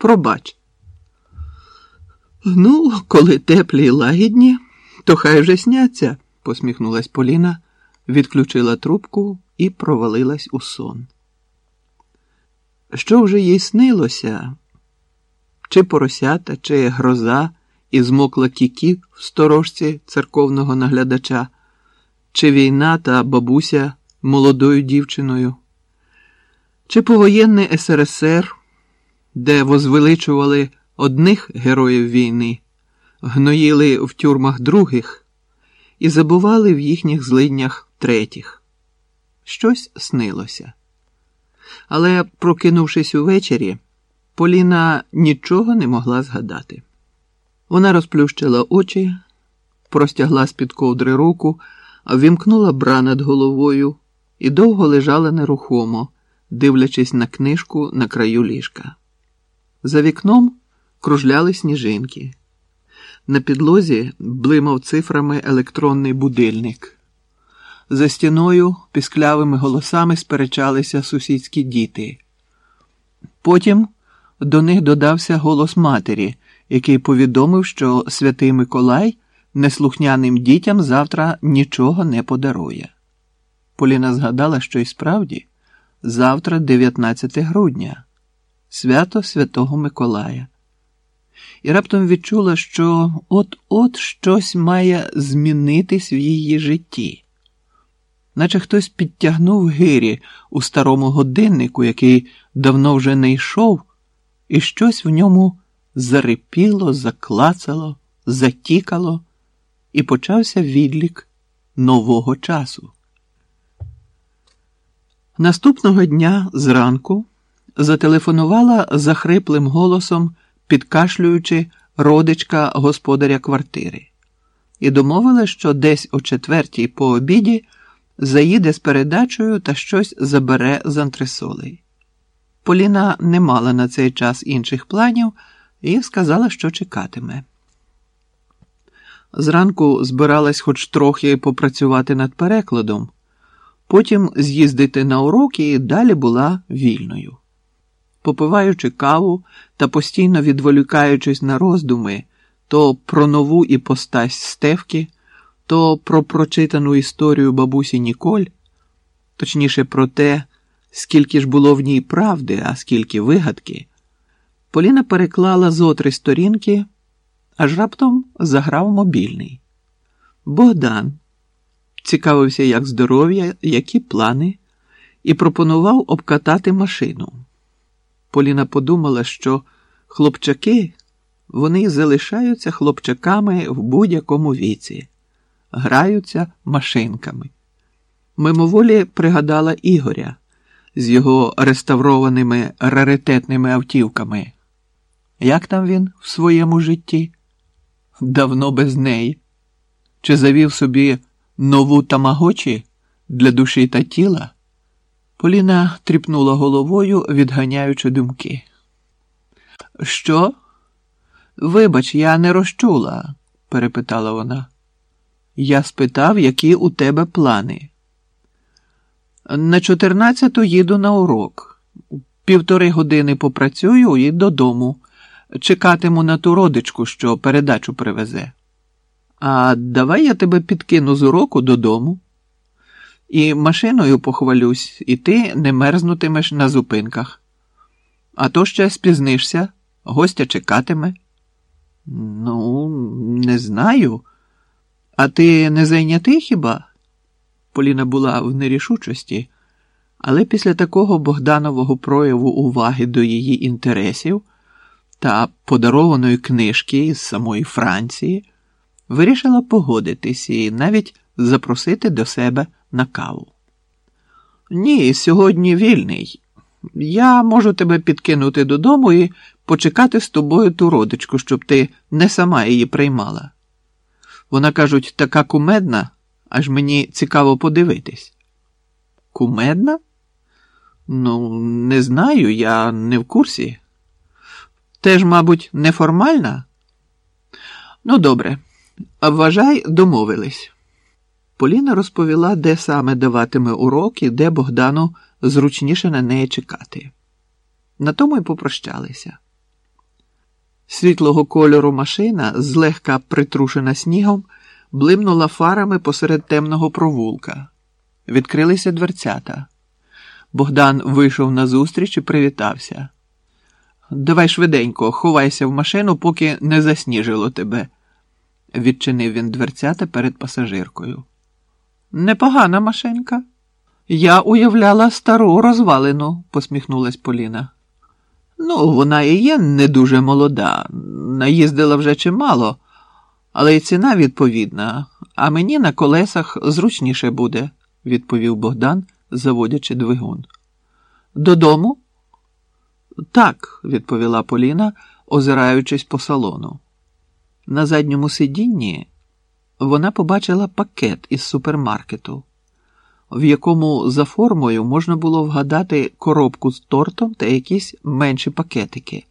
Пробач. Ну, коли теплі й лагідні, то хай вже сняться, посміхнулась Поліна, відключила трубку і провалилась у сон. Що вже їй снилося? Чи поросята, чи гроза і змокла кікі в сторожці церковного наглядача, чи війна та бабуся молодою дівчиною, чи повоєнний СРСР, де возвеличували одних героїв війни, гноїли в тюрмах других і забували в їхніх злиднях третіх. Щось снилося. Але, прокинувшись увечері, Поліна нічого не могла згадати. Вона розплющила очі, простягла з-під ковдри руку, вімкнула бра над головою і довго лежала нерухомо, дивлячись на книжку на краю ліжка. За вікном кружляли сніжинки. На підлозі блимав цифрами електронний будильник. За стіною пісклявими голосами сперечалися сусідські діти. Потім до них додався голос матері, який повідомив, що святий Миколай неслухняним дітям завтра нічого не подарує. Поліна згадала, що і справді завтра 19 грудня, свято Святого Миколая. І раптом відчула, що от-от щось має змінитись в її житті, наче хтось підтягнув гирі у старому годиннику, який давно вже не йшов, і щось в ньому зарипіло, заклацало, затікало, і почався відлік нового часу. Наступного дня зранку зателефонувала захриплим голосом, підкашлюючи родичка господаря квартири, і домовила, що десь о четвертій по обіді заїде з передачею та щось забере з антресолей. Поліна не мала на цей час інших планів і сказала, що чекатиме. Зранку збиралась хоч трохи попрацювати над перекладом, потім з'їздити на уроки і далі була вільною. Попиваючи каву та постійно відволікаючись на роздуми то про нову іпостась Стевки, то про прочитану історію бабусі Ніколь, точніше про те, скільки ж було в ній правди, а скільки вигадки, Поліна переклала зо три сторінки, аж раптом заграв мобільний. Богдан цікавився, як здоров'я, які плани, і пропонував обкатати машину. Поліна подумала, що хлопчаки вони залишаються хлопчаками в будь-якому віці, граються машинками. Мимоволі пригадала Ігоря з його реставрованими раритетними автівками. Як там він в своєму житті? Давно без неї. Чи завів собі нову тамагочі для душі та тіла? Поліна тріпнула головою, відганяючи думки. Що? Вибач, я не розчула, перепитала вона. Я спитав, які у тебе плани. На чотирнадцяту їду на урок. Півтори години попрацюю і додому. Чекатиму на ту родичку, що передачу привезе. А давай я тебе підкину з уроку додому. І машиною похвалюсь, і ти не мерзнутимеш на зупинках. А то ще спізнишся, гостя чекатиме. Ну, не знаю. А ти не зайнятий хіба? Поліна була в нерішучості, але після такого Богданового прояву уваги до її інтересів та подарованої книжки із самої Франції вирішила погодитись і навіть запросити до себе на каву. Ні, сьогодні вільний. Я можу тебе підкинути додому і почекати з тобою ту родичку, щоб ти не сама її приймала. Вона кажуть, така кумедна, аж мені цікаво подивитись. Кумедна? Ну, не знаю, я не в курсі. Теж, мабуть, неформальна? Ну, добре, вважай, домовились. Поліна розповіла, де саме даватиме уроки, де Богдану зручніше на неї чекати. На тому й попрощалися. Світлого кольору машина, злегка притрушена снігом, блимнула фарами посеред темного провулка. Відкрилися дверцята. Богдан вийшов назустріч і привітався. Давай швиденько, ховайся в машину, поки не засніжило тебе, відчинив він дверцята перед пасажиркою. Непогана машинка. Я уявляла стару розвалину, посміхнулась Поліна. Ну, вона і є не дуже молода, наїздила вже чимало, але й ціна відповідна, а мені на колесах зручніше буде, відповів Богдан, заводячи двигун. Додому? Так, відповіла Поліна, озираючись по салону. На задньому сидінні вона побачила пакет із супермаркету, в якому за формою можна було вгадати коробку з тортом та якісь менші пакетики.